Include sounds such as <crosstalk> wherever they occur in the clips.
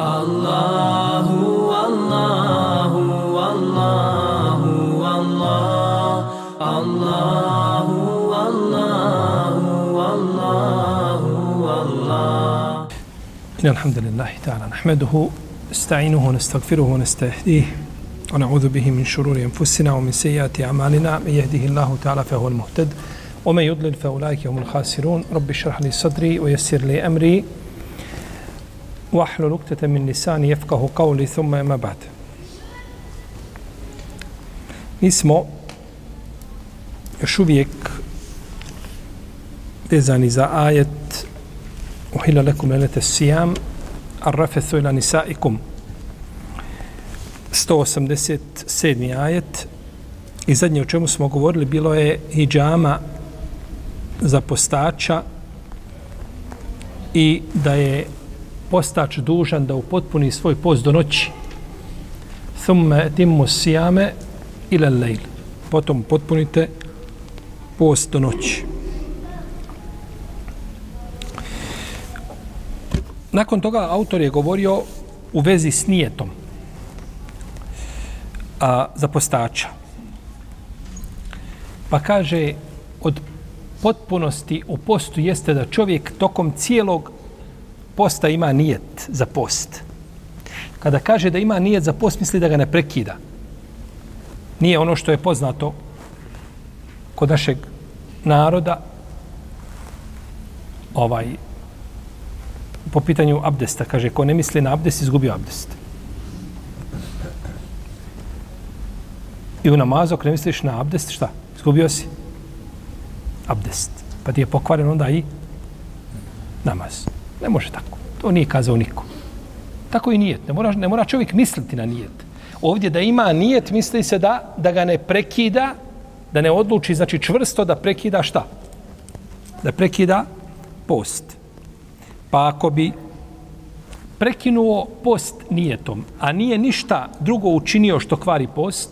Allahu, Allahu, Allahu, Allah, Allahu, Allahu, Allahu, Allah. إن الحمد لله تعالى نحمده نستعينه ونستغفره ونستهديه ونعوذ به من شرور أنفسنا ومن سيئات أعمالنا. من يهده الله تعالى فهو المهتد ومن يضلل فأولئك هم الخاسرون. رب اشرح لي صدري ويسر لي أمري. وحل نكتة من لساني يفقه قولي ثم ما بعد اسمه يشوفيك إذن إذا آية أحل لكم ليلة الصيام الرفث إلى نسائكم 187. ajet i zadnje o čemu smo govorili bilo je hijjama za postača i da je postač dužan da upotpuni svoj post do noći. Thumme timmu sijame ila lejl. Potom potpunite post do noći. Nakon toga autor je govorio u vezi s nijetom a, za postača. Pa kaže, od potpunosti u postu jeste da čovjek tokom cijelog posta ima nijet za post. Kada kaže da ima nijet za post, misli da ga ne prekida. Nije ono što je poznato kod našeg naroda ovaj po pitanju abdesta. Kaže, ko ne misli na abdest, izgubio abdest. I u namazu, ako ne misliš na abdest, šta? Izgubio si abdest. Pa ti je pokvaren onda i namaz. Ne može tako. To nije kazao niko. Tako i nijet. Ne mora, ne mora čovjek misliti na nijet. Ovdje da ima nijet, misli se da, da ga ne prekida, da ne odluči, znači čvrsto da prekida šta? Da prekida post. Pa ako bi prekinuo post nijetom, a nije ništa drugo učinio što kvari post,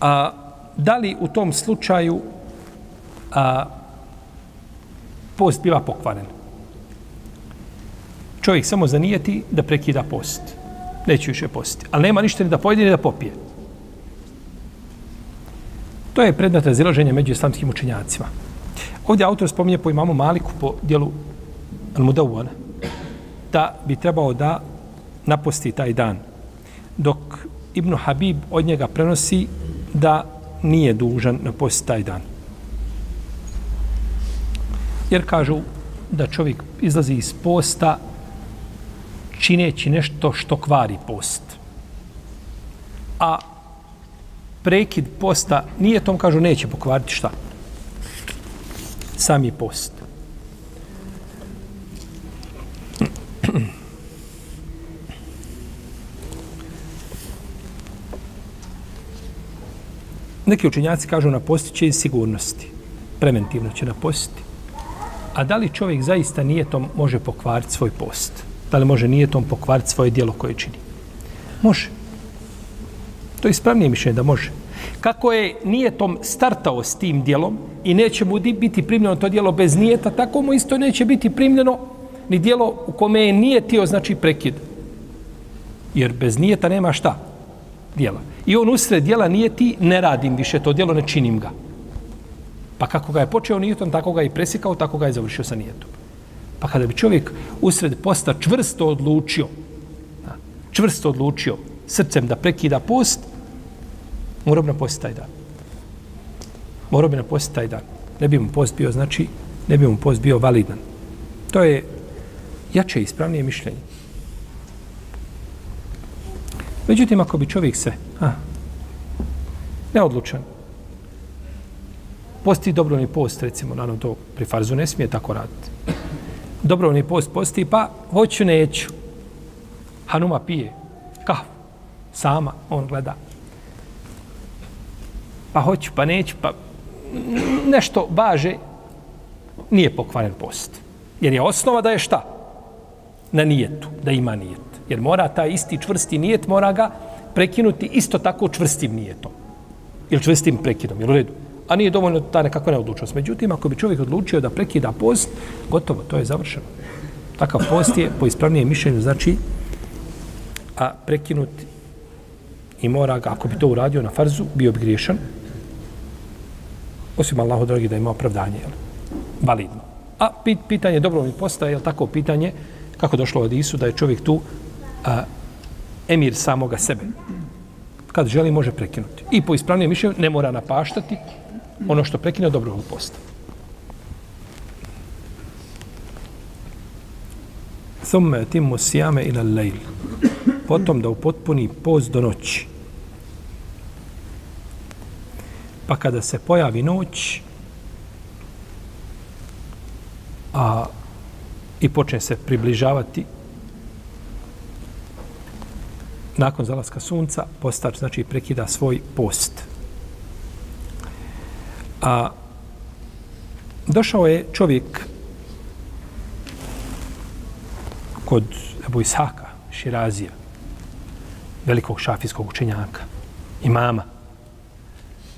a da li u tom slučaju a, post biva pokvaren? Čovjek samo zanijeti da prekida post. Neće više postiti. Ali nema ništa ni da pojede ni da popije. To je predmet razilaženja među islamskim učenjacima. Ovdje autor spominje po imamu Maliku po dijelu Al-Mudawwana da bi trebao da naposti taj dan. Dok Ibn Habib od njega prenosi da nije dužan na post taj dan. Jer kažu da čovjek izlazi iz posta čineći nešto što kvari post. A prekid posta nije tom, kažu, neće pokvariti šta? Sami post. Neki učinjaci kažu na postiće iz sigurnosti. Preventivno će na posti. A da li čovjek zaista nijetom može pokvariti svoj post? Da li može nijetom pokvariti svoje dijelo koje čini? Može. To je ispravnije mišljenje da može. Kako je nijetom startao s tim dijelom i neće mu biti primljeno to dijelo bez nijeta, tako mu isto neće biti primljeno ni dijelo u kome je nijetio, znači prekid. Jer bez nijeta nema šta? Dijela. I on usred dijela nijeti, ne radim više to dijelo, ne činim ga. Pa kako ga je počeo nijetom, tako ga je presikao, tako ga je završio sa nijetom. Pa kada bi čovjek usred posta čvrsto odlučio, čvrsto odlučio srcem da prekida post, morao bi napostiti taj dan. Morao bi napostiti taj dan. Ne bi mu post bio, znači, ne bi mu post bio validan. To je jače ispravnije mišljenje. Međutim, ako bi čovjek se a, neodlučan, posti dobrovni post, recimo, naravno to pri farzu ne smije tako raditi. Dobrovni post posti, pa hoću, neću. Hanuma pije kahvu, sama, on gleda. Pa hoću, pa neću, pa nešto baže, nije pokvaren post. Jer je osnova da je šta? Na nijetu, da ima nijet. Jer mora taj isti čvrsti nijet, mora ga prekinuti isto tako čvrstim nijetom. Ili čvrstim prekidom, jel u redu? A nije dovoljno ta nekakva neodlučnost. Međutim, ako bi čovjek odlučio da prekida post, gotovo, to je završeno. Takav post je po ispravnijem mišljenju znači a prekinut i mora ga, ako bi to uradio na farzu, bio bi griješan. Osim Allahu dragi da ima opravdanje, jel? validno. A pit, pitanje dobrovnih posta je tako pitanje kako došlo od Isu da je čovjek tu a, emir samoga sebe. Kad želi, može prekinuti. I po ispravnijem mišljenju ne mora napaštati ono što prekine dobrovoljnog posta. Thumme timu sijame ila lejl. Potom da upotpuni post do noći. Pa kada se pojavi noć, a i počne se približavati nakon zalaska sunca, postač znači prekida svoj post. A došao je čovjek kod Ebu Ishaka, Širazija, velikog šafijskog učenjaka, imama.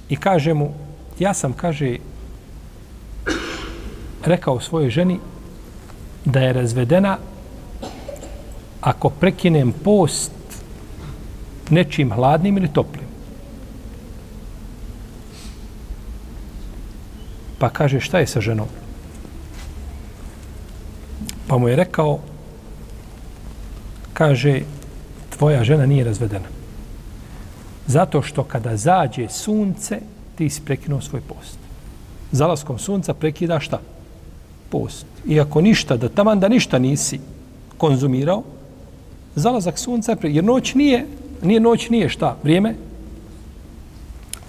I kaže mu, ja sam, kaže, rekao svojoj ženi da je razvedena ako prekinem post nečim hladnim ili toplim. Pa kaže, šta je sa ženom? Pa mu je rekao, kaže, tvoja žena nije razvedena. Zato što kada zađe sunce, ti si prekinuo svoj post. Zalaskom sunca prekida šta? Post. Iako ništa, da taman da ništa nisi konzumirao, zalazak sunca jer noć nije, nije noć nije šta? Vrijeme?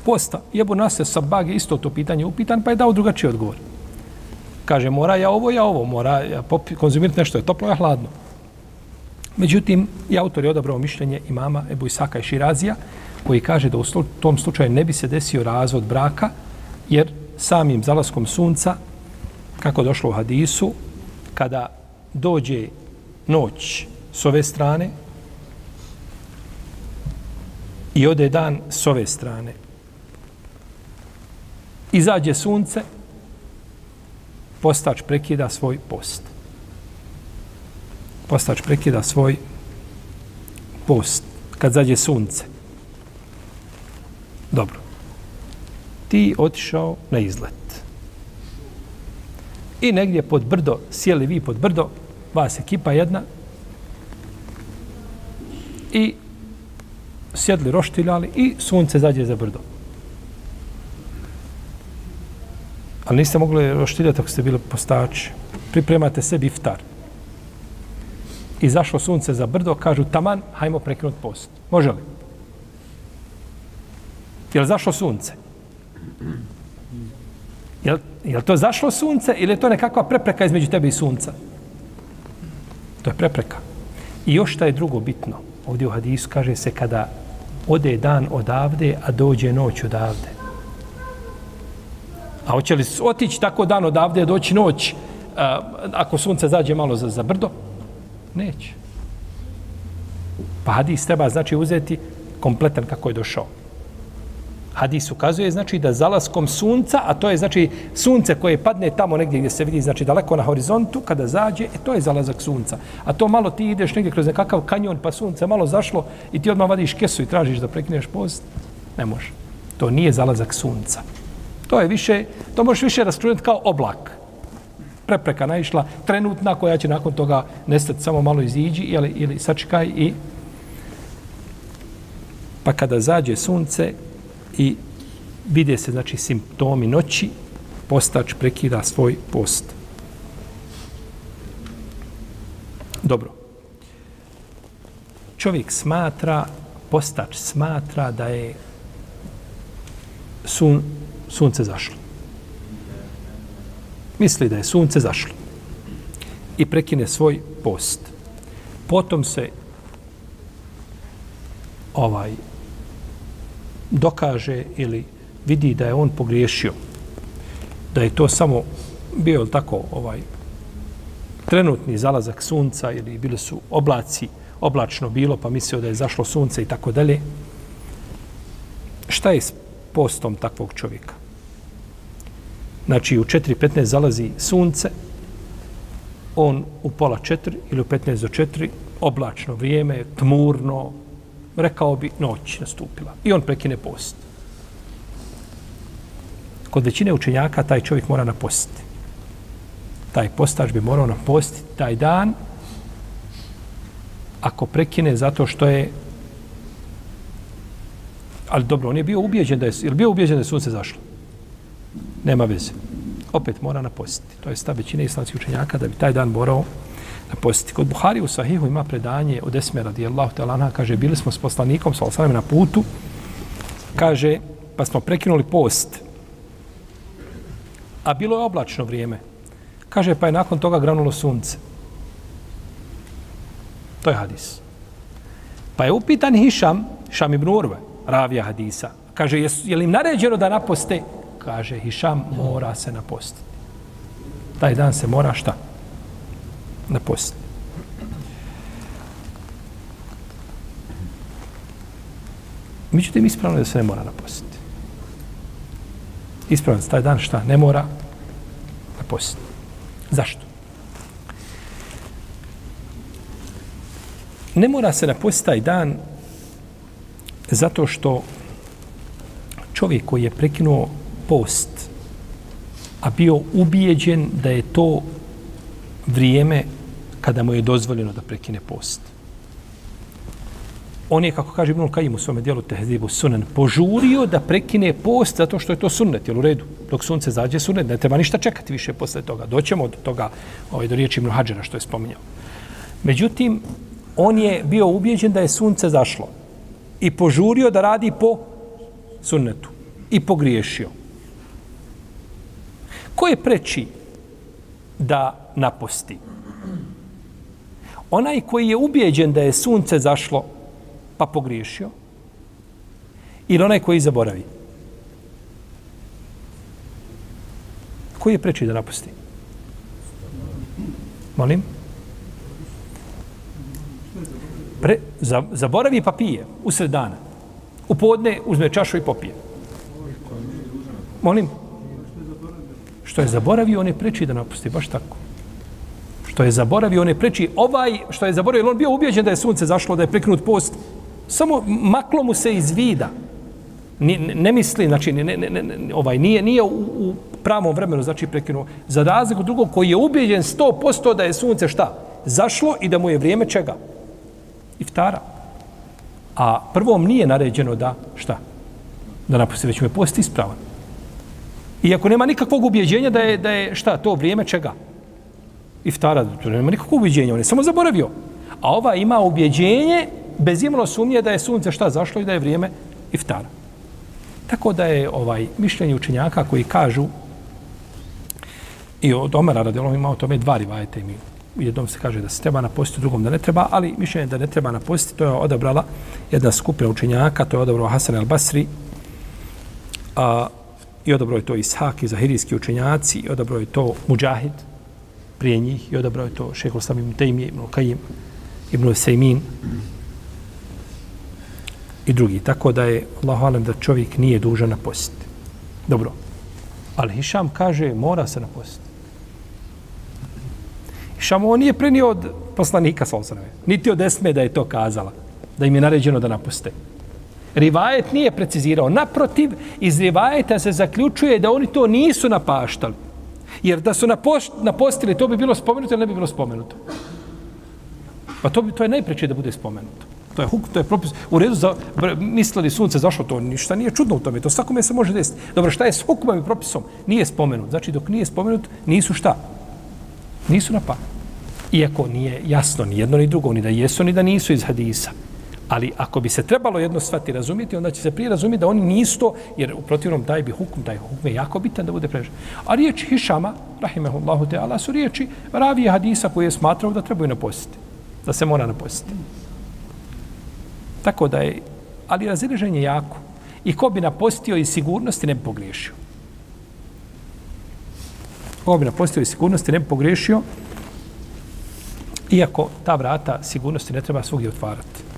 Posta. Jebu nas sa bage isto to pitanje upitan, pa je dao drugačiji odgovor. Kaže, mora ja ovo, ja ovo, mora ja konzumirati nešto, je toplo, ja hladno. Međutim, i autor je odabrao mišljenje imama Ebu Isaka i Širazija, koji kaže da u tom slučaju ne bi se desio razvod braka, jer samim zalaskom sunca, kako došlo u hadisu, kada dođe noć s ove strane i ode dan s ove strane, izađe sunce, postač prekida svoj post postač prekida svoj post kad zađe sunce. Dobro. Ti otišao na izlet. I negdje pod brdo, sjeli vi pod brdo, vas ekipa jedna, i sjedli, roštiljali i sunce zađe za brdo. Ali niste mogli roštiljati ako ste bili postači. Pripremate sebi iftar I zašlo sunce za brdo, kažu taman, hajmo prekinut post. Može li? Je li zašlo sunce? Je li, je li to zašlo sunce ili je to nekakva prepreka između tebe i sunca? To je prepreka. I još šta je drugo bitno. Ovdje u hadisu kaže se kada ode dan odavde, a dođe noć odavde. A hoće li otići tako dan odavde, doći noć, a, ako sunce zađe malo za, za brdo? Neće. Pa hadis treba znači uzeti kompletan kako je došao. Hadis ukazuje znači da zalaskom sunca, a to je znači sunce koje padne tamo negdje gdje se vidi znači daleko na horizontu, kada zađe, e, to je zalazak sunca. A to malo ti ideš negdje kroz nekakav kanjon pa sunce malo zašlo i ti odmah vadiš kesu i tražiš da prekineš post, ne može. To nije zalazak sunca. To je više, to možeš više rastrujeti kao oblak prepreka naišla, trenutna, koja će nakon toga nestati samo malo iziđi ili, ili sačekaj i pa kada zađe sunce i vide se znači simptomi noći, postač prekida svoj post. Dobro. Čovjek smatra, postač smatra da je sun, sunce zašlo misli da je sunce zašlo i prekine svoj post. Potom se ovaj dokaže ili vidi da je on pogriješio. Da je to samo bio tako ovaj trenutni zalazak sunca ili bili su oblaci, oblačno bilo pa mislio da je zašlo sunce i tako dalje. Šta je s postom takvog čovjeka? Znači u 4.15 zalazi sunce, on u pola 4 ili u 15 do 4, oblačno vrijeme, tmurno, rekao bi noć nastupila. I on prekine post. Kod većine učenjaka taj čovjek mora napostiti. Taj postač bi morao napostiti taj dan ako prekine zato što je ali dobro, on je bio ubijeđen da je, ili bio ubijeđen da je sunce zašlo? Nema veze. Opet mora napostiti. To je stav većine islamskih učenjaka da bi taj dan morao napostiti. Kod Buhari u Sahihu ima predanje od Esme radijallahu ta'ala kaže, bili smo s poslanikom, sa osanem na putu, kaže, pa smo prekinuli post, a bilo je oblačno vrijeme. Kaže, pa je nakon toga granulo sunce. To je hadis. Pa je upitan Hišam, Šam ibn Urve, ravija hadisa. Kaže, je, je li im naređeno da naposte? Kaže, Hišam mora se napostiti. Taj dan se mora šta? Na post. Međutim, ispravno je da se ne mora napostiti. Ispravno je taj dan šta? Ne mora napostiti. Zašto? Ne mora se napostiti taj dan Zato što čovjek koji je prekinuo post, a bio ubijeđen da je to vrijeme kada mu je dozvoljeno da prekine post. On je, kako kaže Ibn Kajim u svome dijelu Tehzibu Sunan, požurio da prekine post zato što je to sunnet, jel u redu? Dok sunce zađe sunnet, ne treba ništa čekati više posle toga. Doćemo od toga, ovaj, do riječi Ibn Hadžera što je spominjao. Međutim, on je bio ubijeđen da je sunce zašlo i požurio da radi po sunnetu i pogriješio. Ko je preči da naposti? Onaj koji je ubijeđen da je sunce zašlo pa pogriješio ili onaj koji zaboravi? Koji je preči da napusti? Molim? pre, za, zaboravi pa pije usred dana. U podne uzme čašu i popije. Molim? Što je zaboravio, on je preči da napusti, baš tako. Što je zaboravio, on je preči. Ovaj što je zaboravio, on bio ubijeđen da je sunce zašlo, da je prekinut post. Samo maklo mu se iz vida. Ne, ne misli, znači, ne, ne, ne, ne, ovaj, nije, nije u, u pravom vremenu, znači, prekinuo. Za razliku drugog koji je ubijeđen 100% da je sunce šta? Zašlo i da mu je vrijeme čega? iftara. A prvom nije naređeno da, šta? Da napusti, već mu je post ispravan. Iako nema nikakvog ubjeđenja da je, da je šta, to vrijeme čega? Iftara, to nema nikakvo ubjeđenje, on je samo zaboravio. A ova ima ubjeđenje bez imalo sumnje da je sunce šta zašlo i da je vrijeme iftara. Tako da je ovaj mišljenje učenjaka koji kažu i od Omera radijalom ima o tome dva rivajete mi u jednom se kaže da se treba napostiti, u drugom da ne treba, ali mišljenje da ne treba napostiti, to je odabrala jedna skupina učenjaka, to je odabrao Hasan al-Basri, a, i odabrao je to Ishak i Zahirijski učenjaci, i odabrao je to Mujahid prije njih, i odabrao je to Šehol Sam ibn Tejmije, ibn Kajim, ibn Sejmin i drugi. Tako da je, Allah alam, da čovjek nije dužan napostiti. Dobro. Ali Hišam kaže, mora se napostiti. Hišam ovo nije prenio od poslanika Solsanove. Niti od Esme da je to kazala. Da im je naređeno da napuste. Rivajet nije precizirao. Naprotiv, iz rivajeta se zaključuje da oni to nisu napaštali. Jer da su napostili, to bi bilo spomenuto ili ne bi bilo spomenuto. Pa to, bi, to je najpreće da bude spomenuto. To je huk, to je propis. U redu za, mislili sunce zašlo to, ništa nije čudno u tome. To svakome se može desiti. Dobro, šta je s hukumom i propisom? Nije spomenut. Znači, dok nije spomenut, nisu šta? Nisu na pa. Iako nije jasno ni jedno ni drugo, ni da jesu, ni da nisu iz hadisa. Ali ako bi se trebalo jedno svati razumjeti, onda će se prije razumjeti da oni nisu to, jer u protivnom taj bi hukum, taj hukum je jako bitan da bude prežen. A riječ Hišama, rahimehullahu teala, su riječi ravije hadisa koje je smatrao da trebaju napostiti. Da se mora napostiti. Tako da je, ali razileženje je jako. I ko bi napostio iz sigurnosti ne bi pogriješio ko bi napostio sigurnosti ne bi pogriješio, iako ta vrata sigurnosti ne treba svugdje otvarati.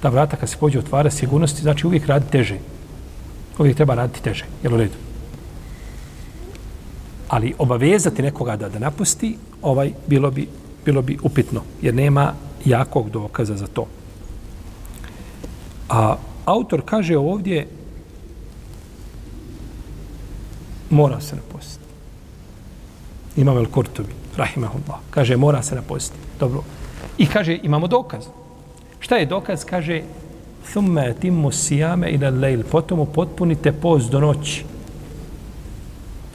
Ta vrata kad se pođe otvara sigurnosti, znači uvijek radi teže. Uvijek treba raditi teže. Jel u redu? Ali obavezati nekoga da, da napusti, ovaj bilo bi bilo bi upitno jer nema jakog dokaza za to. A autor kaže ovdje mora se napostiti. Imam El Kurtobi, rahimahullah. Kaže, mora se napostiti. Dobro. I kaže, imamo dokaz. Šta je dokaz? Kaže, thumme timmu sijame ila lejl. Potom potpunite post do noći.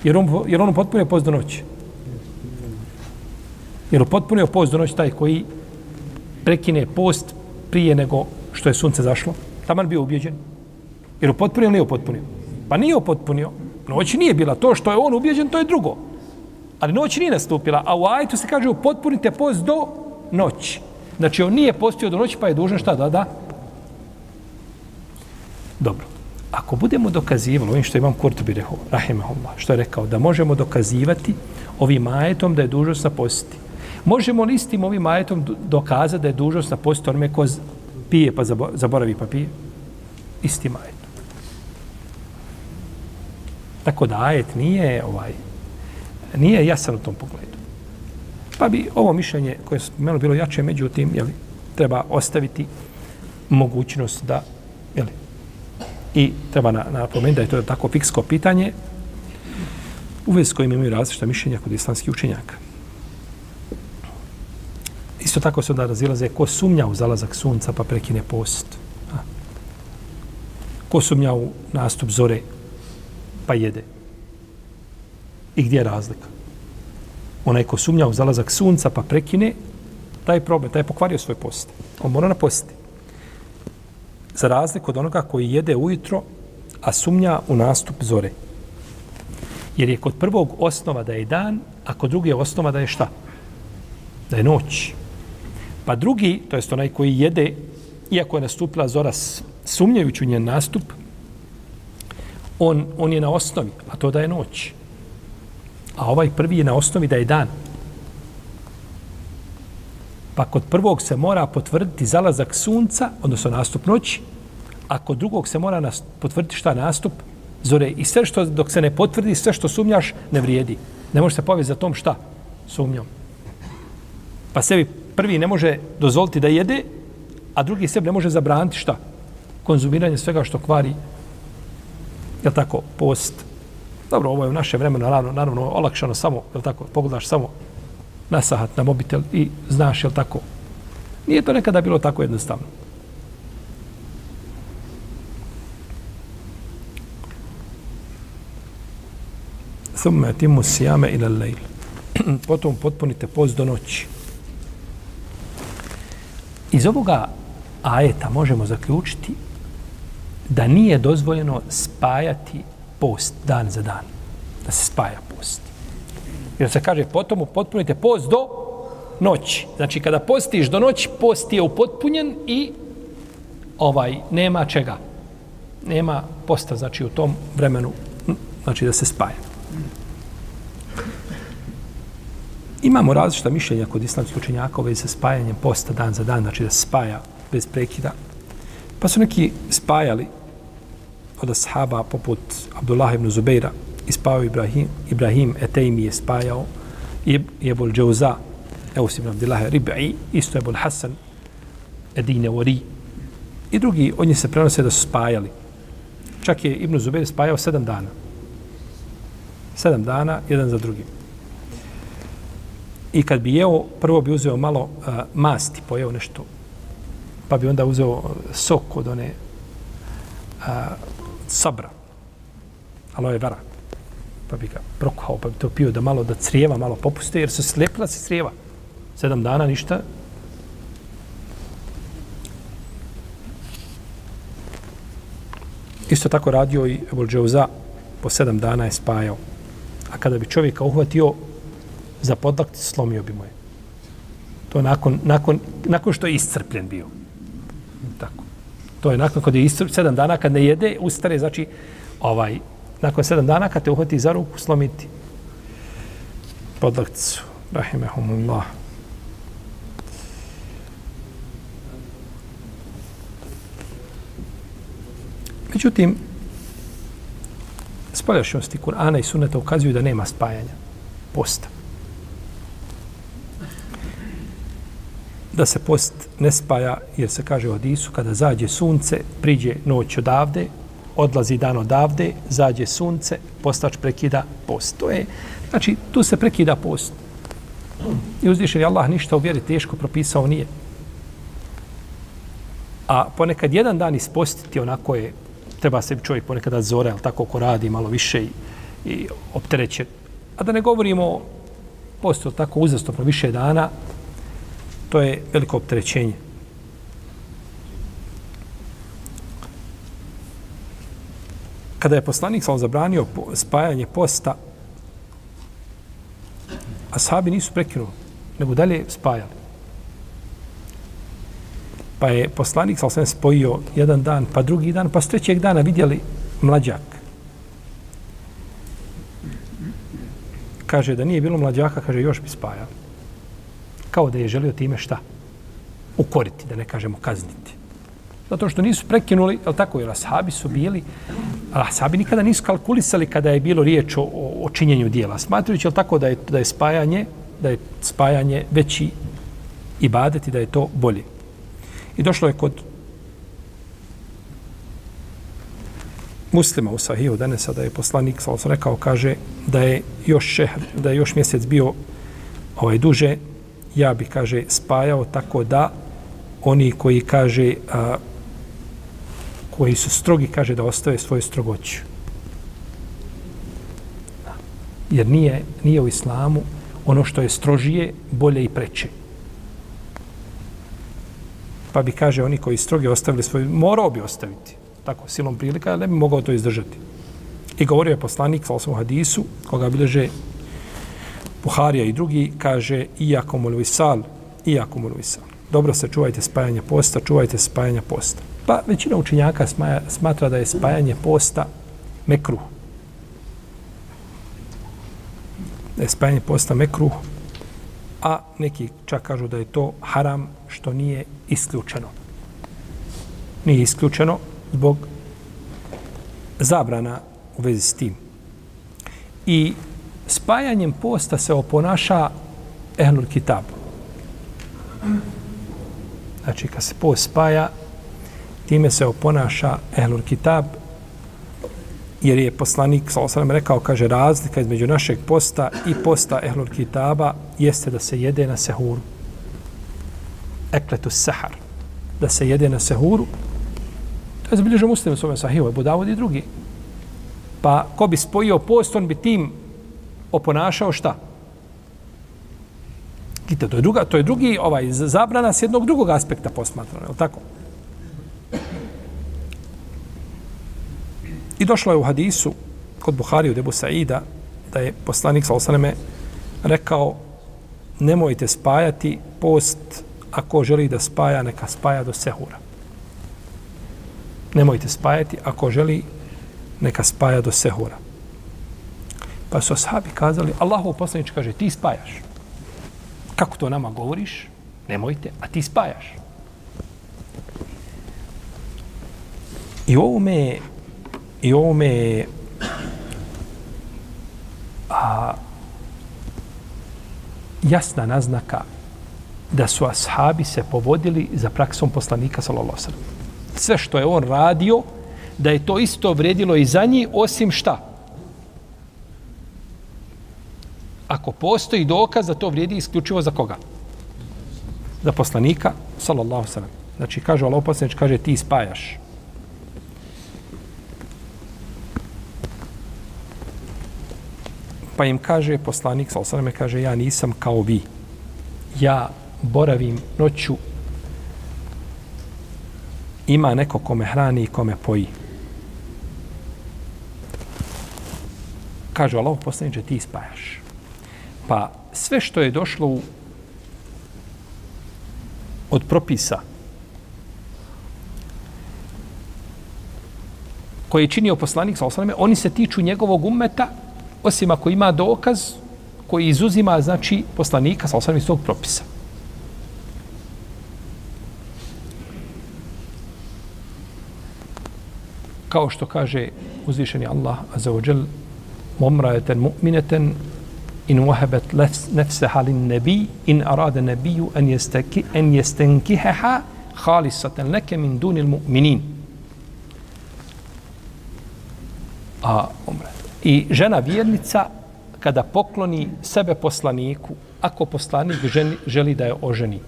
Jer on, jer on upotpunio post do noći. Jer upotpunio post do noći taj koji prekine post prije nego što je sunce zašlo. Taman bio ubjeđen. Jer upotpunio ili nije potpunio? Pa nije potpunio. Noć nije bila. To što je on ubjeđen, to je drugo. Ali noć nije nastupila. A u ajetu se kaže potpunite post do noći. Znači on nije postio do noći pa je dužan šta da da? Dobro. Ako budemo dokazivali ovim što imam Kurtobi reho, rahimahullah, što je rekao, da možemo dokazivati ovim ajetom da je dužnost na postiti. Možemo li istim ovim ajetom dokazati da je dužnost na posti onome ko pije pa zaboravi pa pije? Istim ajetom. Tako da ajet nije ovaj nije jasan u tom pogledu. Pa bi ovo mišljenje koje je malo bilo jače, međutim, jeli, treba ostaviti mogućnost da, jeli, i treba na, napomenuti da je to tako fiksko pitanje u vezi s kojim imaju različita mišljenja kod islamskih učenjaka. Isto tako se onda razilaze ko sumnja u zalazak sunca pa prekine post. A? Ko sumnja u nastup zore pa jede. I gdje je razlika? Onaj ko sumnja u zalazak sunca pa prekine, taj problem, taj je pokvario svoj post. On mora napostiti. Za razliku od onoga koji jede ujutro, a sumnja u nastup zore. Jer je kod prvog osnova da je dan, a kod druge osnova da je šta? Da je noć. Pa drugi, to jest onaj koji jede, iako je nastupila zora sumnjajući u njen nastup, on, on je na osnovi, a to da je noć. A ovaj prvi je na osnovi da je dan. Pa kod prvog se mora potvrditi zalazak sunca, odnosno nastup noći, a kod drugog se mora potvrditi šta nastup zore. I sve što, dok se ne potvrdi, sve što sumnjaš, ne vrijedi. Ne može se povesti za tom šta? Sumnjom. Pa sebi prvi ne može dozvoliti da jede, a drugi sebi ne može zabraniti šta? Konzumiranje svega što kvari je tako, post. Dobro, ovo je u naše vreme, naravno, naravno, olakšano samo, je tako, pogledaš samo na sahat, na mobitel i znaš, je tako. Nije to nekada bilo tako jednostavno. Thumme timu sijame ila lejl. <clears throat> Potom potpunite post do noći. Iz ovoga ajeta možemo zaključiti da nije dozvoljeno spajati post dan za dan. Da se spaja post. Jer se kaže, potom upotpunite post do noći. Znači, kada postiš do noći, post je upotpunjen i ovaj nema čega. Nema posta, znači, u tom vremenu, znači, da se spaja. Imamo različita mišljenja kod islamskih učenjaka u vezi sa spajanjem posta dan za dan, znači da se spaja bez prekida. Pa su neki spajali od ashaba poput Abdullah ibn Zubeira i spavao Ibrahim, Ibrahim Etejmi je spajao i Ebul Džauza Eus ibn Abdullah Rib'i isto Ebul Hasan Edine Ori i drugi od njih se prenose da su spajali. Čak je Ibn Zubeir spajao sedam dana. Sedam dana jedan za drugim. I kad bi jeo prvo bi uzeo malo uh, masti pojeo nešto pa bi onda uzeo sok od one a, sabra, aloe vera, pa bi ga prokuhao, pa bi to pio da malo da crijeva malo popuste, jer se slijepila se crijeva. Sedam dana ništa. Isto tako radio i Ebol Džauza, po sedam dana je spajao. A kada bi čovjeka uhvatio za podlakt, slomio bi mu je. To nakon, nakon, nakon što je iscrpljen bio. To je nakon kod je istrp, sedam dana kad ne jede, ustare, znači, ovaj, nakon sedam dana kad te uhvati za ruku, slomiti podlakcu. Rahimehumullah. Međutim, spoljašnjosti Kur'ana i Sunneta ukazuju da nema spajanja posta. Da se post ne spaja, jer se kaže u Hadisu, kada zađe sunce, priđe noć odavde, odlazi dan odavde, zađe sunce, postač prekida post. To je, znači, tu se prekida post. I uzvišen je Allah ništa u vjeri teško propisao nije. A ponekad jedan dan ispostiti onako je, treba se čovjek ponekad zore, ali tako ko radi malo više i, i optereće. A da ne govorimo posto tako uzastopno više dana, to je veliko opterećenje. Kada je poslanik sam zabranio spajanje posta, a sahabi nisu prekinuli, nego dalje spajali. Pa je poslanik sam sam spojio jedan dan, pa drugi dan, pa s trećeg dana vidjeli mlađak. Kaže da nije bilo mlađaka, kaže još bi spajali kao da je želio time šta? Ukoriti, da ne kažemo kazniti. Zato što nisu prekinuli, je tako jer ashabi su bili, ashabi nikada nisu kalkulisali kada je bilo riječ o, o činjenju dijela. Smatrujući, je tako da je, da je spajanje, da je spajanje veći ibadet i da je to bolje. I došlo je kod muslima u Sahiju danas, da je poslanik, sa rekao, kaže da je još šehr, da je još mjesec bio ovaj duže, ja bi kaže spajao tako da oni koji kaže a, koji su strogi kaže da ostave svoju strogoću. Jer nije, nije u islamu ono što je strožije bolje i preče. Pa bi kaže oni koji strogi ostavili svoju morao bi ostaviti tako silom prilika ne bi mogao to izdržati. I govorio je poslanik sa hadisu koga bileže Buharija i drugi kaže iako mu visal, iako mu visal. Dobro se čuvajte spajanja posta, čuvajte spajanja posta. Pa većina učinjaka smaja, smatra da je spajanje posta mekruh. Da je spajanje posta mekruh, a neki čak kažu da je to haram što nije isključeno. Nije isključeno zbog zabrana u vezi s tim. I spajanjem posta se oponaša ehlul kitab. Znači, kad se post spaja, time se oponaša ehlul kitab, jer je poslanik, sa osram rekao, kaže, razlika između našeg posta i posta ehlul kitaba jeste da se jede na sehuru. Ekletu sahar. Da se jede na sehuru. To je zabilježio muslim u svome sahivu, je Budavod i drugi. Pa ko bi spojio post, on bi tim oponašao šta? Gite, to je, druga, to je drugi ovaj zabrana s jednog drugog aspekta posmatrano, je tako? I došlo je u hadisu kod Buhari u Debu Saida da je poslanik sa osaneme rekao nemojte spajati post ako želi da spaja, neka spaja do sehura. Nemojte spajati ako želi neka spaja do sehura. Pa su ashabi kazali, Allahov poslanič kaže, ti spajaš. Kako to nama govoriš? Nemojte, a ti spajaš. I ovome, i ovome a, jasna naznaka da su ashabi se povodili za praksom poslanika sallallahu alejhi Sve što je on radio, da je to isto vredilo i za njih, osim šta? Ako postoji dokaz da to vrijedi isključivo za koga? Za poslanika, sallallahu sallam. Znači, kaže Allah poslanič, kaže ti spajaš. Pa im kaže poslanik, sallallahu sallam, kaže ja nisam kao vi. Ja boravim noću ima neko kome hrani i kome poji. Kaže Allah poslanič, ti spajaš. Pa sve što je došlo u, od propisa koje je činio poslanik sa osaname, oni se tiču njegovog ummeta, osim ako ima dokaz koji izuzima, znači, poslanika sa osaname iz tog propisa. Kao što kaže uzvišeni Allah, azzawajal, momrajeten mu'mineten, in wahabat nafsaha lin nabi in arada nabiju an yastaki an yastankihaha khalisatan laka min dunil mu'minin a umre. I žena vjernica kada pokloni sebe poslaniku, ako poslanik ženi, želi da je oženi,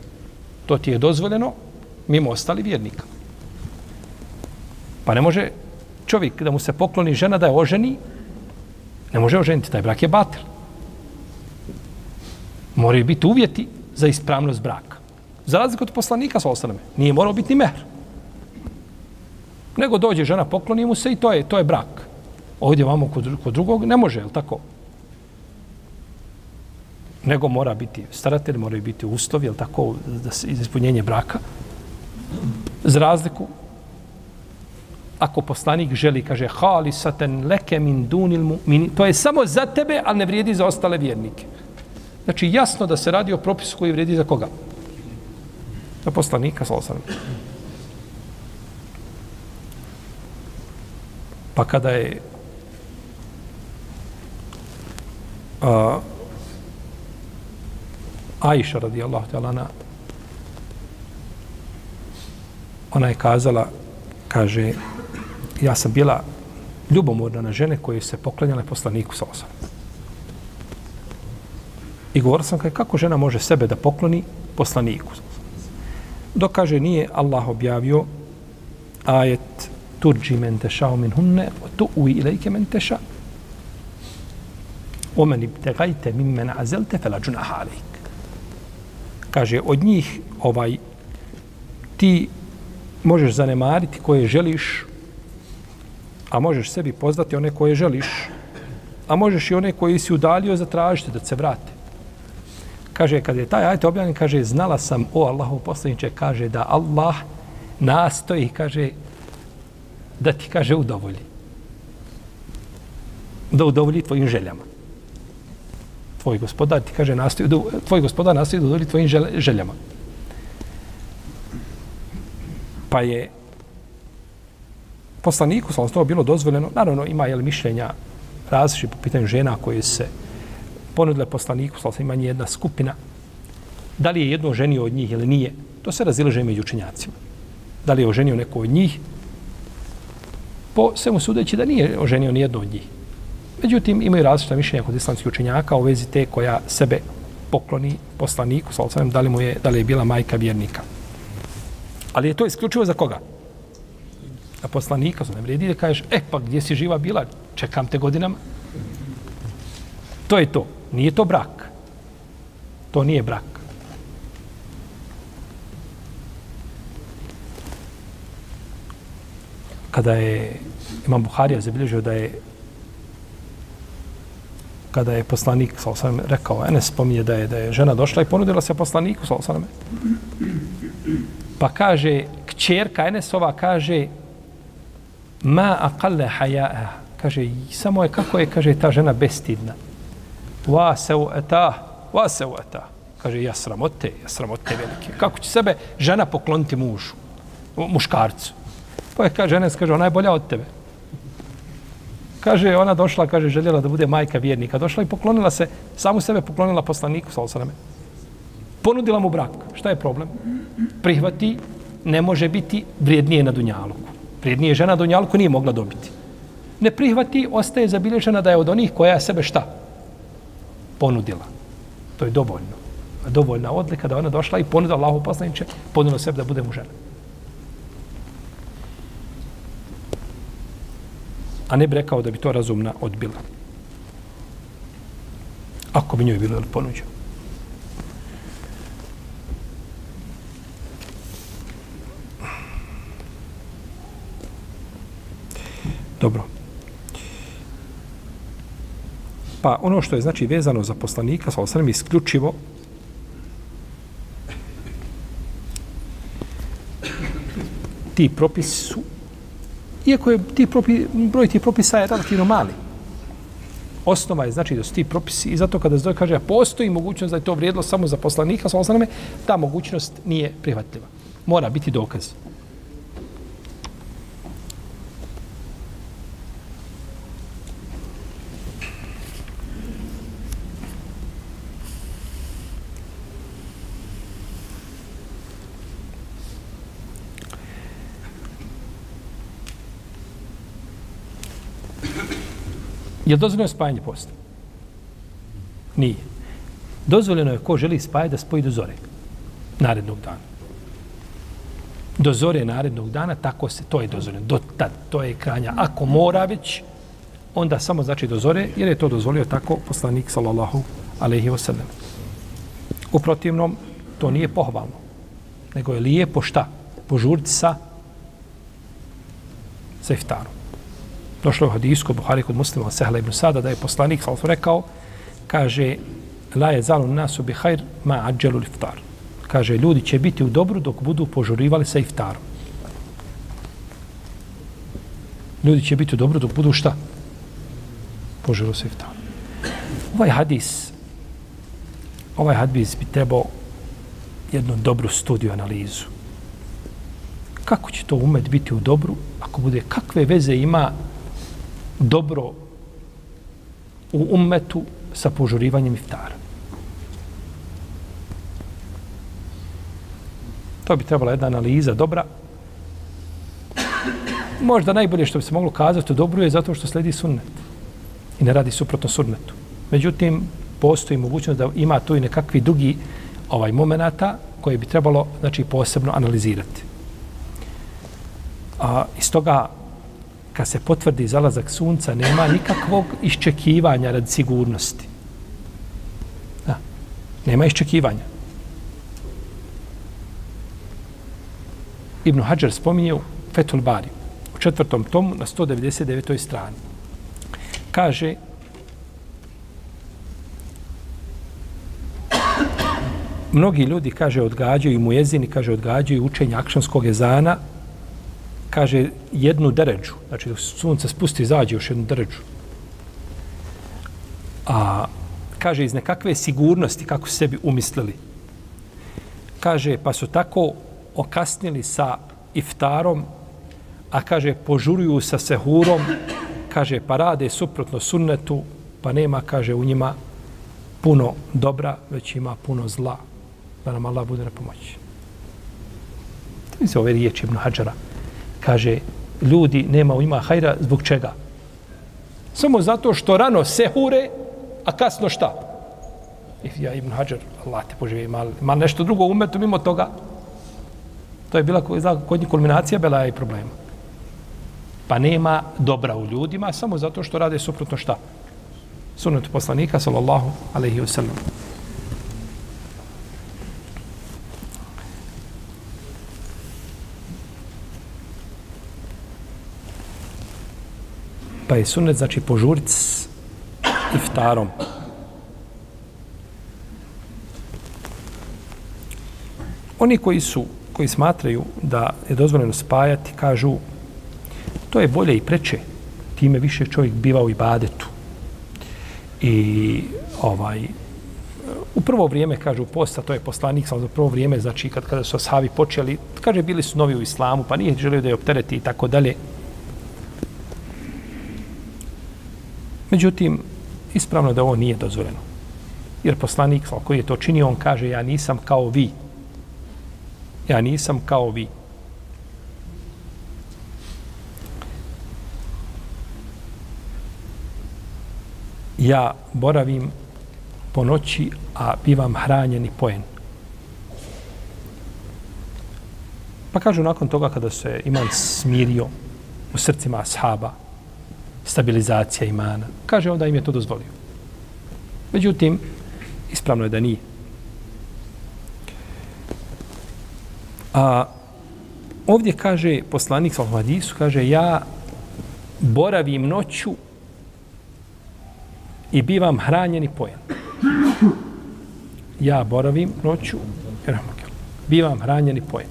to ti je dozvoljeno mimo ostali vjernika. Pa ne može čovjek da mu se pokloni žena da je oženi, ne može oženiti, taj brak je batel. Moraju biti uvjeti za ispravnost braka. Za razliku od poslanika sa osaname, nije morao biti ni mehr. Nego dođe žena, pokloni mu se i to je, to je brak. Ovdje vamo kod, kod drugog ne može, je tako? Nego mora biti staratelj, moraju biti uslovi, je tako, da se, za ispunjenje braka. Za razliku, ako poslanik želi, kaže, hali saten leke min dunil mu, min, to je samo za tebe, ali ne vrijedi za ostale vjernike. Znači, jasno da se radi o propisu koji vrijedi za koga? Za poslanika, sa Pa kada je a, Aisha radijallahu ta'ala na ona je kazala kaže ja sam bila ljubomorna na žene koje se poklanjale poslaniku sa osam. I govorio sam kaj, kako žena može sebe da pokloni poslaniku. Dok kaže nije Allah objavio ajet turđi men tešao min hunne tu ui ilajke men tešao omen ibtegajte mimmen azelte fela džunaha alejk. Kaže, od njih ovaj, ti možeš zanemariti koje želiš, a možeš sebi pozvati one koje želiš, a možeš i one koji si udalio zatražiti da se vrate. Kaže, kad je taj ajet objavljen, kaže, znala sam o Allahov poslaniče, kaže da Allah nastoji, kaže, da ti, kaže, udovolji. Da udovolji tvojim željama tvoj gospodar ti kaže nastoji da tvoj gospodar nastoji da udovolji tvojim željama. Pa je poslaniku sa bilo dozvoljeno, naravno ima je mišljenja različite po pitanju žena koje se ponudile poslaniku, sa ima jedna skupina, da li je jedno ženio od njih ili nije, to se razilaže među učenjacima. Da li je oženio neko od njih, po svemu sudeći da nije oženio ni jedno od njih. Međutim, imaju različita mišljenja kod islamskih učenjaka u vezi te koja sebe pokloni poslaniku, sa da li, mu je, da li je bila majka vjernika. Ali je to isključivo za koga? Za poslanika, za ne vredi da kažeš, e pa gdje si živa bila, čekam te godinama. To je to. Nije to brak. To nije brak. Kada je Imam Buharija zabilježio da je kada je poslanik sa osam rekao, ene spominje da je da je žena došla i ponudila se poslaniku sa osam. Pa kaže, kćerka Enesova kaže, ma aqalla hayaa. kaže, samo je kako je, kaže, ta žena bestidna. Vaseu se u eta, eta. Kaže, ja sramote, ja sramote velike. Kako će sebe žena pokloniti mužu, muškarcu? Pa je, kaže, žena kaže, ona je bolja od tebe kaže, ona došla, kaže, željela da bude majka vjernika. Došla i poklonila se, samu sebe poklonila poslaniku, sa osaname. Ponudila mu brak. Šta je problem? Prihvati, ne može biti vrijednije na Dunjaluku. Vrijednije žena na Dunjaluku nije mogla dobiti. Ne prihvati, ostaje zabilježena da je od onih koja je sebe šta? Ponudila. To je dovoljno. Dovoljna odlika da ona došla i ponudila Allahu poslaniče, ponudila sebe da bude mu žena. a ne bi rekao da bi to razumna odbila. Ako bi njoj bilo ponuđeno. Dobro. Pa ono što je znači vezano za poslanika, sa osrem isključivo ti propisi su iako je ti propi, broj tih propisa je relativno mali. Osnova je znači da su ti propisi i zato kada se kaže postoji mogućnost da je to vrijedilo samo za poslanika, sa osnovne, ta mogućnost nije prihvatljiva. Mora biti dokaz. Je li dozvoljeno spajanje posta? Nije. Dozvoljeno je ko želi spajati da spoji do zore. Narednog dana. Do zore narednog dana, tako se, to je dozvoljeno. Do tad, to je kranja. Ako mora već, onda samo znači do zore, jer je to dozvolio tako poslanik, sallallahu alaihi wa sallam. U protivnom, to nije pohvalno. Nego je lijepo šta? Požuriti sa sa iftarom. Došlo je u hadijsku Buhari kod muslima Sehla ibn Sada da je poslanik sa rekao kaže la je zalu nasu bi hajr ma ađelu iftar. Kaže, ljudi će biti u dobru dok budu požurivali sa iftarom. Ljudi će biti u dobru dok budu šta? Požuru sa iftarom. Ovaj hadis ovaj hadis bi trebao jednu dobru studiju analizu. Kako će to umet biti u dobru ako bude kakve veze ima dobro u ummetu sa požurivanjem iftara? To bi trebala jedna analiza dobra. Možda najbolje što bi se moglo kazati o dobru je zato što sledi sunnet i ne radi suprotno sunnetu. Međutim, postoji mogućnost da ima tu i nekakvi drugi ovaj momenata koje bi trebalo znači posebno analizirati. A iz toga kad se potvrdi zalazak sunca nema nikakvog iščekivanja radi sigurnosti. Da. Nema iščekivanja. Ibn Hajar spominje u Fethul Bari u četvrtom tomu na 199. strani. Kaže mnogi ljudi, kaže, odgađaju mu mujezini, kaže, odgađaju učenje akšanskog ezana, kaže, jednu deređu, znači dok sunce spusti, izađe još jednu deređu. A, kaže, iz nekakve sigurnosti, kako su sebi umislili. Kaže, pa su tako okasnili sa iftarom, a kaže, požuruju sa sehurom, kaže, pa rade suprotno sunnetu, pa nema, kaže, u njima puno dobra, već ima puno zla da nam Allah bude na pomoći. To se ove riječi Ibn Hadžara. Kaže, ljudi nema u ima hajra zbog čega? Samo zato što rano sehure, a kasno šta? I ja Ibn Hajar, Allah te poživi, mal, mal nešto drugo umetu mimo toga. To je bila kod njih kulminacija bela i problema. Pa nema dobra u ljudima samo zato što rade suprotno šta? Sunetu poslanika, sallallahu alaihi wa Pa je sunet, znači, požurit s iftarom. Oni koji su, koji smatraju da je dozvoljeno spajati, kažu, to je bolje i preče, time više čovjek biva u ibadetu. I ovaj, u prvo vrijeme, kažu, posta, to je poslanik, samo za prvo vrijeme, znači, kad, kada su ashabi počeli, kaže, bili su novi u islamu, pa nije želio da je optereti i tako dalje. Međutim, ispravno da ovo nije dozvoljeno. Jer poslanik koji je to činio, on kaže, ja nisam kao vi. Ja nisam kao vi. Ja boravim po noći, a bivam hranjen i pojen. Pa kažu nakon toga kada se imam smirio u srcima ashaba, stabilizacija imana. Kaže onda im je to dozvolio. Međutim, ispravno je da nije. A ovdje kaže poslanik sa Hadisu, kaže ja boravim noću i bivam hranjen i pojen. Ja boravim noću, bivam hranjen i pojen.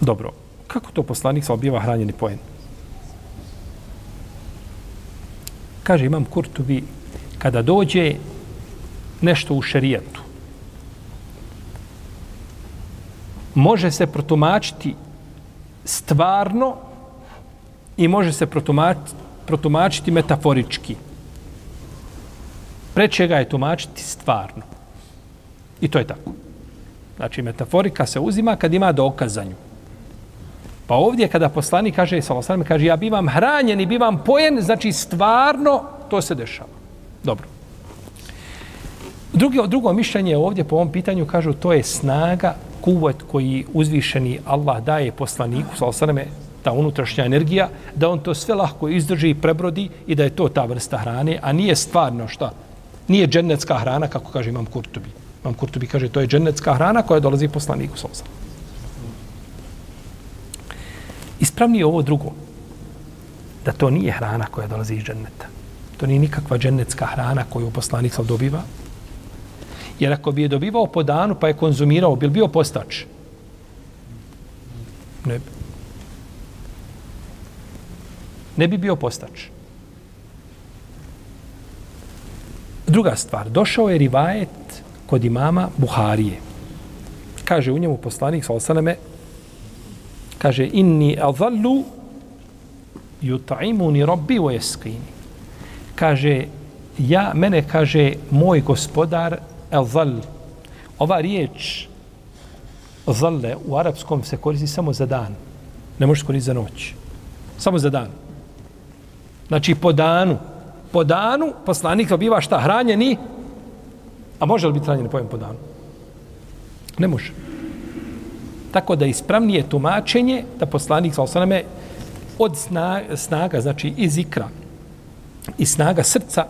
Dobro, kako to poslanik sa biva hranjen i pojen? Kaže imam Kurtubi, kada dođe nešto u šerijetu, može se protumačiti stvarno i može se protumačiti, protumačiti metaforički. Preče ga je tumačiti stvarno. I to je tako. Znači, metaforika se uzima kad ima dokazanju. Pa ovdje kada poslanik kaže, sallallahu kaže, ja bivam hranjen i bivam pojen, znači stvarno to se dešava. Dobro. Drugo, drugo mišljenje ovdje po ovom pitanju kažu to je snaga, kuvat koji uzvišeni Allah daje poslaniku, sallallahu ta unutrašnja energija, da on to sve lahko izdrži i prebrodi i da je to ta vrsta hrane, a nije stvarno šta? Nije džennetska hrana, kako kaže Imam Kurtubi. Imam Kurtubi kaže, to je džennetska hrana koja dolazi poslaniku, sallallahu Ispravnije ovo drugo, da to nije hrana koja dolazi iz dženneta. To nije nikakva džennetska hrana koju poslanik sal dobiva. Jer ako bi je dobivao po danu pa je konzumirao, bil bio postač? Ne bi. Ne bi bio postač. Druga stvar, došao je rivajet kod imama Buharije. Kaže u njemu poslanik, sa osaname, kaže inni adhallu yut'imuni rabbi wa yasqini. Kaže ja mene kaže moj gospodar adhall ova riječ zalle u arapskom se koristi samo za dan. Ne može koristiti za noć. Samo za dan. Znači po danu. Po danu poslanik dobiva šta? Hranjeni? A može li biti hranjeni pojem po danu? Ne može. Tako da ispravnije tumačenje da poslanik sa osaname od snaga, znači iz ikra i snaga srca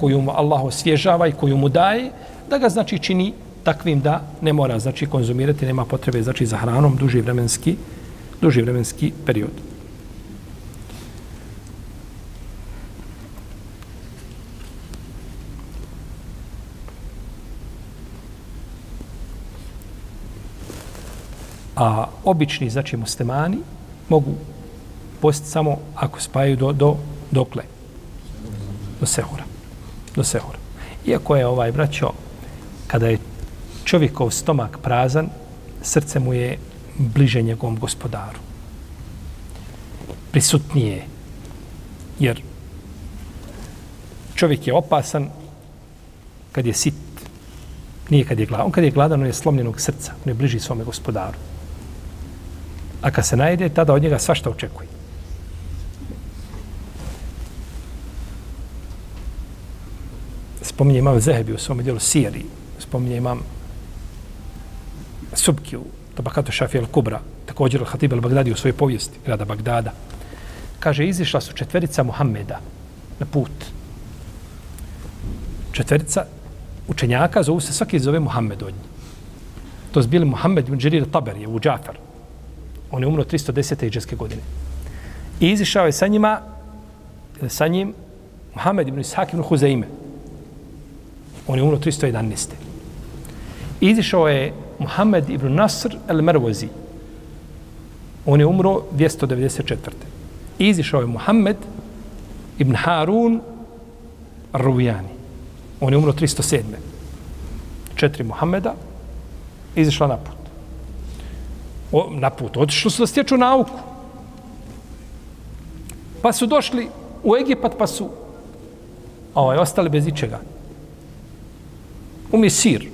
koju mu Allah osvježava i koju mu daje, da ga znači čini takvim da ne mora znači konzumirati, nema potrebe znači za hranom duži vremenski, duži vremenski period. A obični, znači muslimani, mogu postiti samo ako spajaju do, do dokle? Do sehura. Do sehura. Iako je ovaj braćo, kada je čovjekov stomak prazan, srce mu je bliže njegovom gospodaru. Prisutnije. Jer čovjek je opasan kad je sit. Nije kad je gladan. On kad je gladan, on je slomljenog srca. On je bliži svome gospodaru. A kad se najede, tada od njega svašta očekuje. Spominje imam Zehebi u svom dijelu Sijeri. Spominje imam Subki u Tabakatu Šafija al-Kubra. Također al-Hatib al-Bagdadi u svojoj povijesti grada Bagdada. Kaže, izišla su četverica Muhammeda na put. Četverica učenjaka zovu se svaki zove Muhammed od njih. To su bili Muhammed ibn Džirir Taber, je u Džafar. On je umro 310. iđeske godine. I izišao je sa njima, sa njim, Muhammed ibn Ishak ibn Huzeime. On je umro 311. I izišao je Muhammed ibn Nasr el Mervozi. On je umro 294. I izišao je Muhammed ibn Harun Ruvijani. On je umro 307. Četiri Muhammeda izišla na put o, na put. Otišli su da stječu nauku. Pa su došli u Egipat, pa su ovaj, ostali bez ičega. U Misir.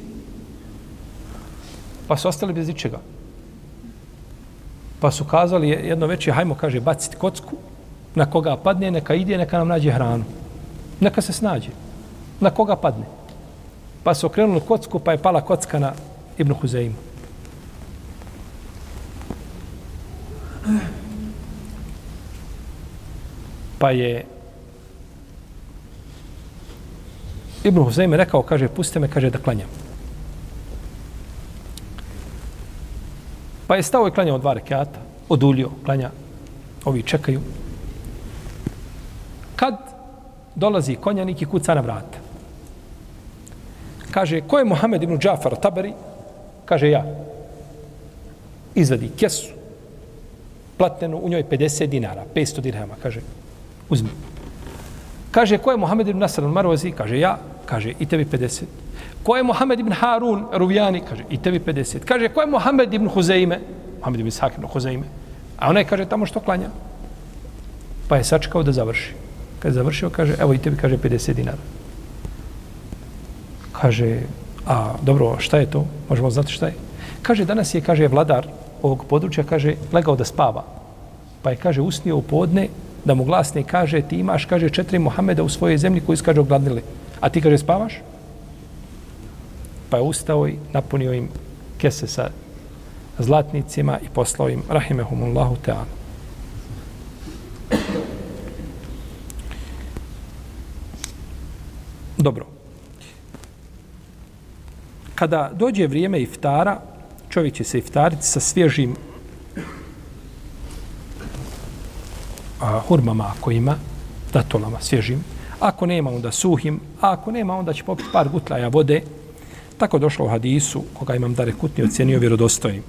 Pa su ostali bez ičega. Pa su kazali jedno veće, hajmo, kaže, baciti kocku, na koga padne, neka ide, neka nam nađe hranu. Neka se snađe. Na koga padne. Pa su okrenuli kocku, pa je pala kocka na Ibnu Huzeimu. Pa je Ibn Huzeyme rekao, kaže, pustite me, kaže, da klanjam. Pa je stao i klanjao dva rekiata, odulio, klanja, ovi čekaju. Kad dolazi konjanik i kuca na vrata. Kaže, ko je Mohamed ibn Džafar Tabari? Kaže, ja. Izvedi kesu, platnenu u njoj 50 dinara, 500 dirhama, kaže, uzmi. Kaže, ko je Mohamed ibn Nasr al-Marwazi? Kaže, ja. Kaže, i tebi 50. Ko je Mohamed ibn Harun Ruvijani? Kaže, i tebi 50. Kaže, ko je Mohamed ibn Huzeime? Mohamed ibn Ishaq ibn Huzeime. A onaj kaže, tamo što klanja. Pa je sačekao da završi. Kad je završio, kaže, evo i tebi, kaže, 50 dinara. Kaže, A dobro, šta je to? Možemo znati šta je? Kaže, danas je, kaže, vladar ovog područja, kaže, legao da spava. Pa je, kaže, usnio u podne, da mu glasne kaže, ti imaš, kaže, četiri Mohameda u svojoj zemlji koji su, kaže, ogladnili. A ti, kaže, spavaš? Pa je ustao i napunio im kese sa zlatnicima i poslao im, rahimehumullahu ta'ala. Dobro. Kada dođe vrijeme iftara, čovjek će se iftariti sa svježim a, hurmama ako ima, datolama svježim. Ako nema, onda suhim. A ako nema, onda će popiti par gutlaja vode. Tako došlo u hadisu, koga imam da rekutni ocjenio vjerodostojnim.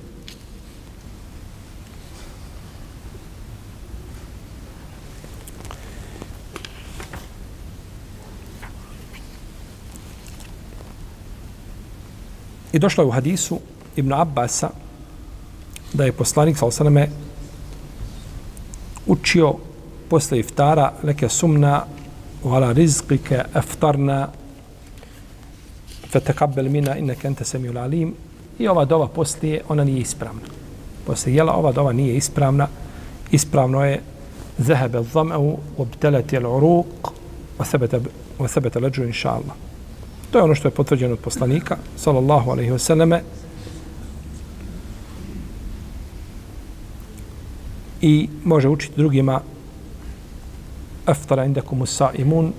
I došlo je u hadisu Ibn Abbasa da je poslanik sa osaname učio posle iftara leke sumna vala rizqike aftarna fetekabbel mina inne kente se alim i ova dova poslije ona nije ispravna. Posle jela ova dova nije ispravna. Ispravno je zahebe zame'u obdelati al uruk osebete leđu inša Allah. To je ono što je potvrđeno od poslanika sallallahu alaihi wasallame I može učiti drugima aftara indakum sa'imun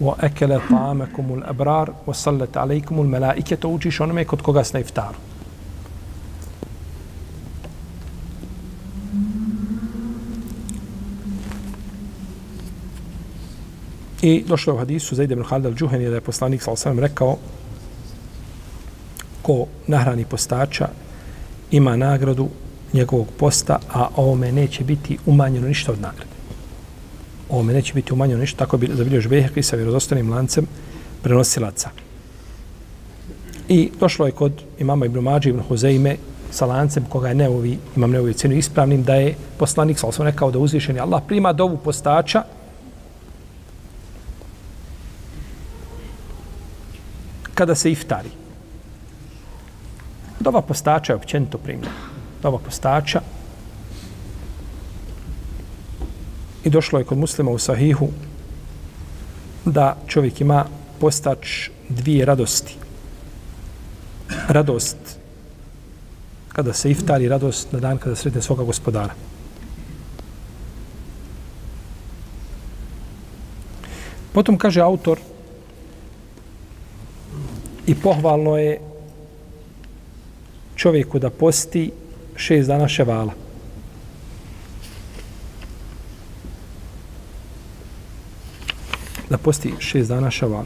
wa akala ta'amakum al-abrar wa sallat alaykum al-malaikatu učiš onome kod koga ste iftaru. I došlo je u hadisu Zaid ibn Khalid al-Juhani da je poslanik sa osam rekao ko nahrani postača ima nagradu njegovog posta, a ovome neće biti umanjeno ništa od nagrade. Ovome neće biti umanjeno ništa, tako bi zabilio Žbehekli sa vjerozostanim lancem prenosilaca. I došlo je kod imama Ibn Mađe Ibn Huzeime sa lancem koga je neovi, imam neovi cenu ispravnim, da je poslanik sal sam rekao da uzvišeni Allah prima dovu postača kada se iftari. Dova postača je općenito primljena doba postača. I došlo je kod muslima u sahihu da čovjek ima postač dvije radosti. Radost kada se iftari, radost na dan kada sretne svoga gospodara. Potom kaže autor I pohvalno je čovjeku da posti šest dana ševala. Da posti šest dana ševala.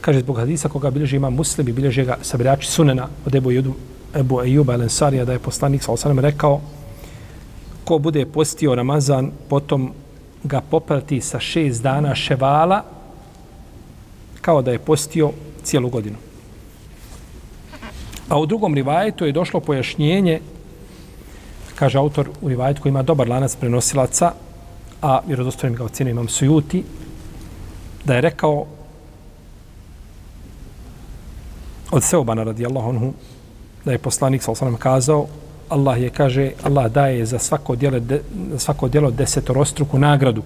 Kaže zbog hadisa koga bilježi ima muslim i bilježi ga sabirači sunena od Ebu, Judu, Ebu Ejuba Elensarija da je poslanik sa osanem rekao ko bude postio Ramazan potom ga poprati sa šest dana ševala kao da je postio cijelu godinu. A u drugom rivajetu je došlo pojašnjenje, kaže autor u rivajetu koji ima dobar lanac prenosilaca, a vjerodostojnim ga ocjenio imam sujuti, da je rekao od Seobana radijallahu anhu, da je poslanik sa osanem kazao, Allah je, kaže, Allah daje za svako djelo, de, svako djelo desetorostruku nagradu.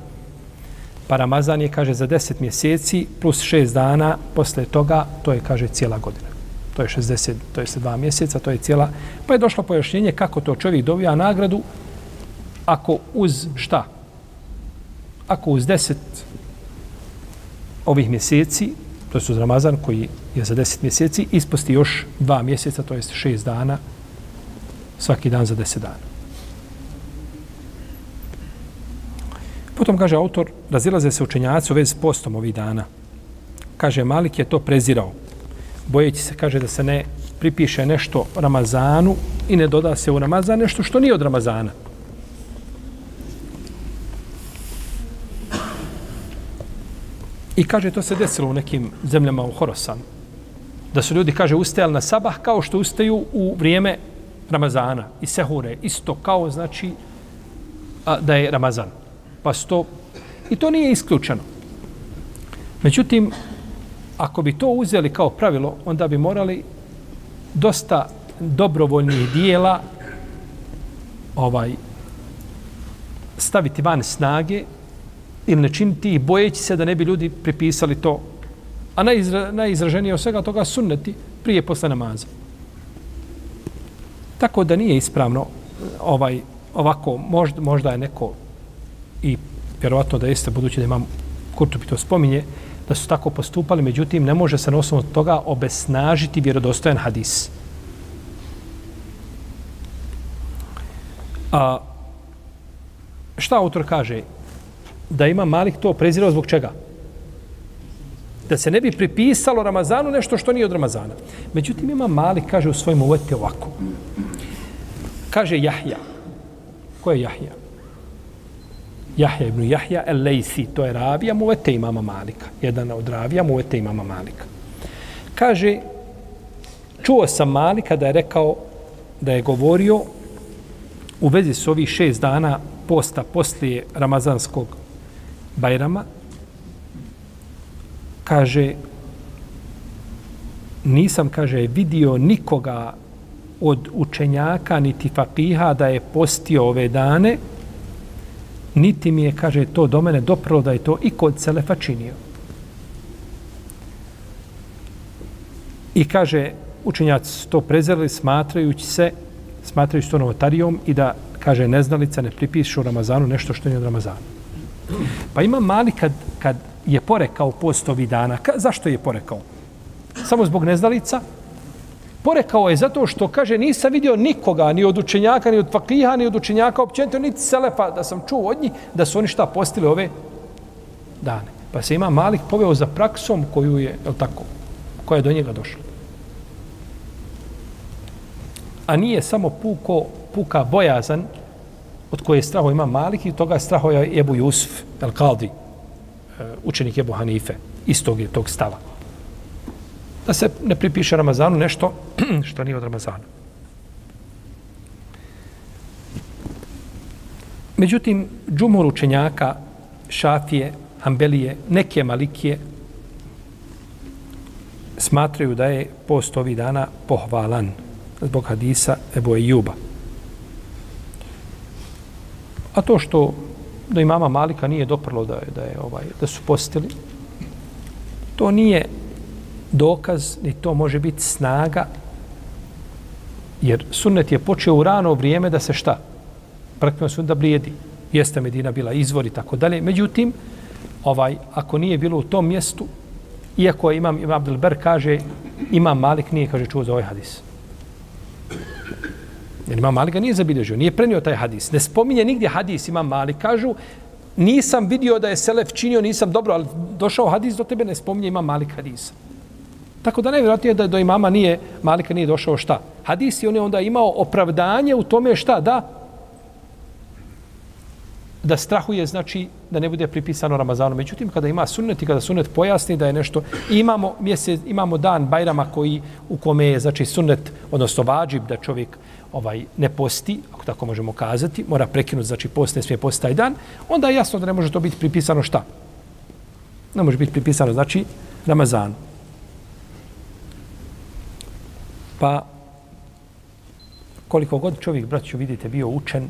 Pa Ramazan je, kaže, za 10 mjeseci plus 6 dana posle toga, to je, kaže, cijela godina. To je 60, to je 2 mjeseca, to je cijela. Pa je došlo pojašnjenje kako to čovjek dobija nagradu ako uz šta? Ako uz 10 ovih mjeseci, to je uz Ramazan koji je za 10 mjeseci, isposti još 2 mjeseca, to je 6 dana, svaki dan za 10 dana. Potom kaže autor, razilaze se učenjaci u vezi s postom ovih dana. Kaže, Malik je to prezirao. Bojeći se, kaže, da se ne pripiše nešto Ramazanu i ne doda se u Ramazan nešto što nije od Ramazana. I kaže, to se desilo u nekim zemljama u Horosanu. Da su ljudi, kaže, ustajali na sabah kao što ustaju u vrijeme Ramazana i sehure. Isto kao, znači, a, da je Ramazan pa sto i to nije isključeno. Međutim, ako bi to uzeli kao pravilo, onda bi morali dosta dobrovoljnih dijela ovaj staviti van snage ili ne činiti ih bojeći se da ne bi ljudi pripisali to. A najizra, najizraženije od svega toga sunneti prije posle namaza. Tako da nije ispravno ovaj ovako, možda, možda je neko i vjerovatno da jeste, budući da imam Kurtubi to spominje, da su tako postupali, međutim, ne može se na osnovu toga obesnažiti vjerodostojan hadis. A, šta autor kaže? Da ima Malik to prezirao zbog čega? Da se ne bi pripisalo Ramazanu nešto što nije od Ramazana. Međutim, ima Malik, kaže u svojim uvete ovako. Kaže Jahja. Ko je Jahja? Jahja ibn Jahja el Lejsi, to je ravija muvete imama Malika. Jedan od ravija muvete imama Malika. Kaže, čuo sam Malika da je rekao, da je govorio u vezi s ovih šest dana posta poslije Ramazanskog Bajrama, kaže, nisam, kaže, vidio nikoga od učenjaka niti fakiha da je postio ove dane, niti mi je, kaže, to do mene doprlo da je to i kod Selefa činio. I kaže, učenjaci to prezeli smatrajući se, smatrajući to novotarijom i da, kaže, neznalica ne pripišu Ramazanu nešto što nije od Ramazana. Pa ima mali kad, kad je porekao post ovih dana. Ka, zašto je porekao? Samo zbog neznalica? Porekao je zato što, kaže, nisam vidio nikoga, ni od učenjaka, ni od fakliha, ni od učenjaka, općenito, niti selefa, da sam čuo od njih, da su oni šta postili ove dane. Pa se ima Malik poveo za praksom koju je, je tako, koja je do njega došla. A nije samo puko, puka bojazan od koje je straho ima Malik i toga straho je Ebu Jusuf, El Kaldi, e, učenik Ebu Hanife, istog je tog stava da se ne pripiše Ramazanu nešto <clears throat> što nije od Ramazana. Međutim, džumur učenjaka, šafije, ambelije, neke malikije, smatraju da je post ovih dana pohvalan zbog hadisa Ebu Ejuba. A to što do imama Malika nije doprlo da je, da je ovaj da su postili, to nije dokaz ni to može biti snaga jer sunnet je počeo u rano vrijeme da se šta? Praktično sunnet da blijedi. Jeste Medina bila izvor i tako dalje. Međutim, ovaj, ako nije bilo u tom mjestu, iako imam, imam Abdelber kaže, imam Malik nije, kaže, čuo za ovaj hadis. Jer imam Malik ga nije zabilježio, nije prenio taj hadis. Ne spominje nigdje hadis imam Malik. Kažu, nisam vidio da je Selef činio, nisam dobro, ali došao hadis do tebe, ne spominje imam Malik hadisa. Tako da najvjerojatnije da do imama nije, Malika nije došao šta? Hadis je on je onda imao opravdanje u tome šta? Da, da strahuje, znači da ne bude pripisano Ramazanu. Međutim, kada ima sunnet i kada sunnet pojasni da je nešto, imamo, mjesec, imamo dan Bajrama koji u kome je znači, sunnet, odnosno vađib da čovjek ovaj ne posti, ako tako možemo kazati, mora prekinuti, znači post ne smije posti taj dan, onda je jasno da ne može to biti pripisano šta? Ne može biti pripisano, znači, Ramazanu. Pa, koliko god čovjek, braću, vidite, bio učen,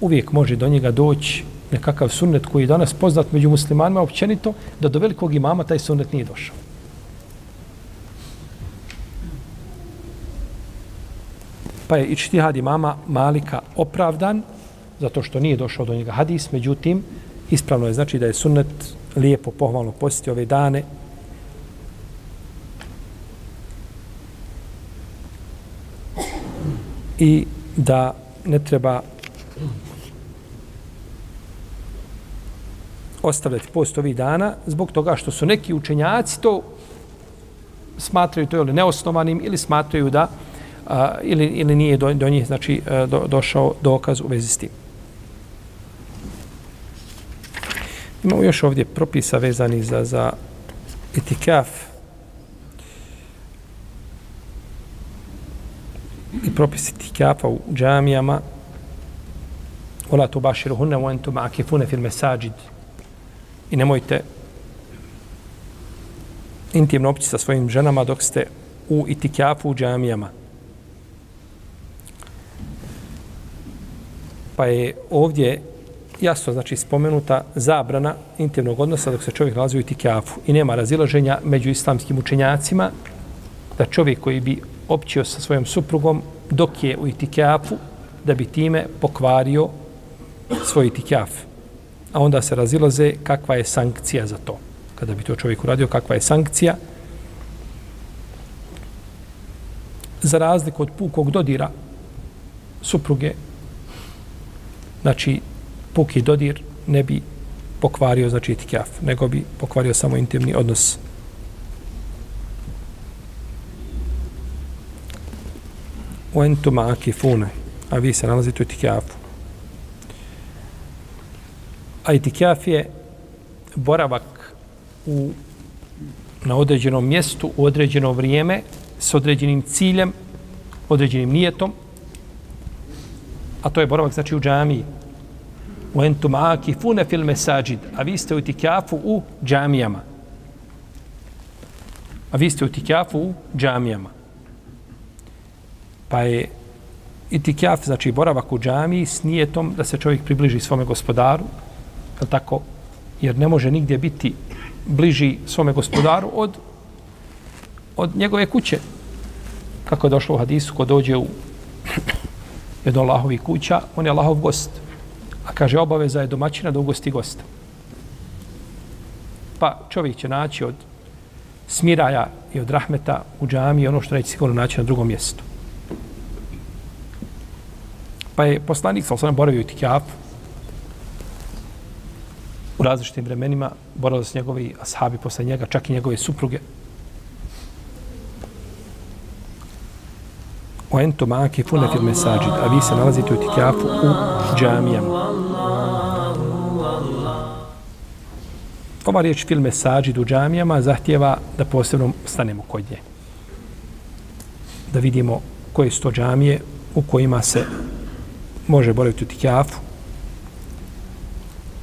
uvijek može do njega doći nekakav sunnet koji je danas poznat među muslimanima općenito, da do velikog imama taj sunnet nije došao. Pa je ičtihad imama Malika opravdan, zato što nije došao do njega hadis, međutim, ispravno je znači da je sunnet lijepo, pohvalno posjetiti ove dane, i da ne treba ostavljati post ovih dana zbog toga što su neki učenjaci to smatraju to ili neosnovanim ili smatraju da a, ili, ili nije do, do njih znači, e, do, došao dokaz u vezi s tim. Imamo još ovdje propisa vezani za, za etikaf i propisi tikafa u džamijama. Ola tu baširu hunne u entu ma'akifune fil mesađid i nemojte intimno opći sa svojim ženama dok ste u itikafu u džamijama. Pa je ovdje jasno znači spomenuta zabrana intimnog odnosa dok se čovjek nalazi u itikafu. I nema razilaženja među islamskim učenjacima da čovjek koji bi općio sa svojom suprugom dok je u itikafu, da bi time pokvario svoj itikaf. A onda se razilaze kakva je sankcija za to. Kada bi to čovjek uradio, kakva je sankcija za razliku od pukog dodira supruge, znači puki dodir ne bi pokvario znači itikaf, nego bi pokvario samo intimni odnos. U entu ma'akifune, a vi se nalazite u itikafu. A itikaf je boravak u, na određenom mjestu u određeno vrijeme s određenim ciljem, određenim nijetom, a to je boravak znači u džamiji. U entum akifune fil mesađid, a vi ste u tikafu u džamijama. A vi ste u tikafu u džamijama. Pa je itikjaf, znači boravak u džamiji s nijetom da se čovjek približi svome gospodaru, je tako? Jer ne može nigdje biti bliži svome gospodaru od od njegove kuće. Kako je došlo u hadisu, ko dođe u jedno Allahovi kuća, on je Allahov gost. A kaže, obaveza je domaćina da ugosti gosta. Pa čovjek će naći od smiraja i od rahmeta u džami ono što neće sigurno naći na drugom mjestu. Pa je poslanik sa osnovno boravio u Tikjafu u različitim vremenima, boravio s njegovi ashabi posle njega, čak i njegove supruge, o ento maki fune fil mesađid, a vi se nalazite u tikafu u džamijama. Ova riječ fil mesađid u džamijama zahtjeva da posebno stanemo kod nje. Da vidimo koje su to džamije u kojima se može boraviti u Tikjafu,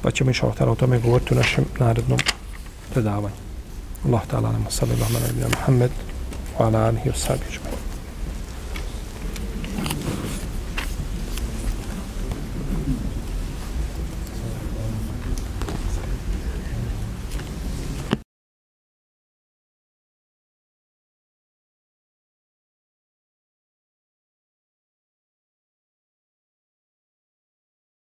Pa ćemo inša Allah o tome govoriti u našem narodnom predavanju. Allah ta'ala nam sallallahu alaihi wa sallam Muhammed wa ala alihi wa sallam